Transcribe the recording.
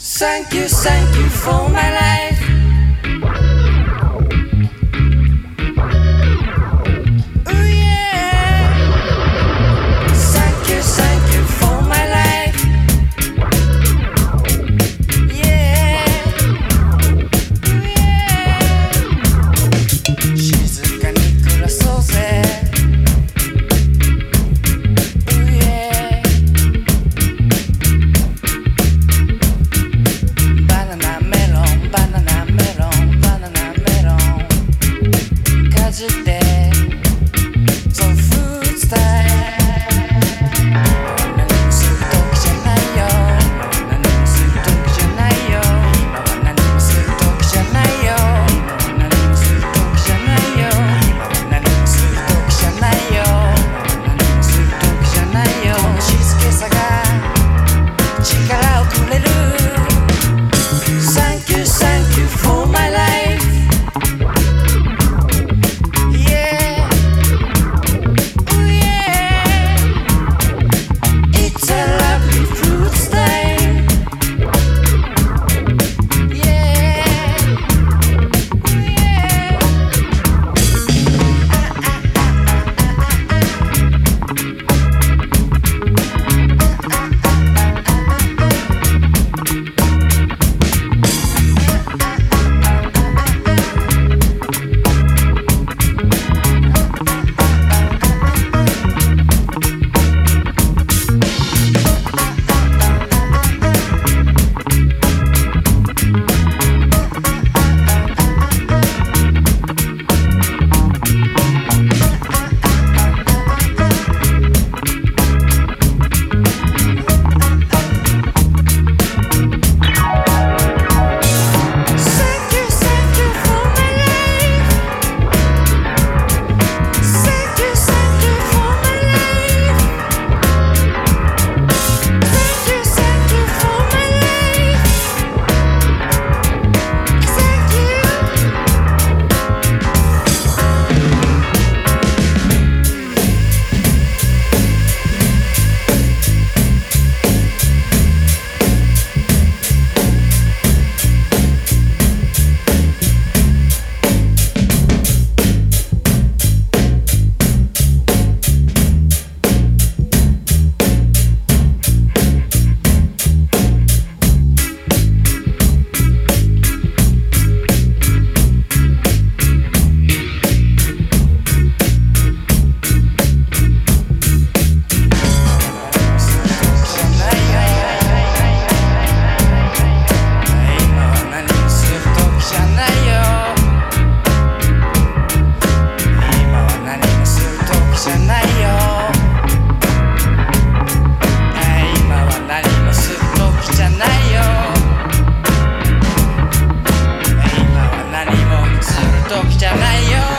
Thank you, thank you for my life. 時じゃないよ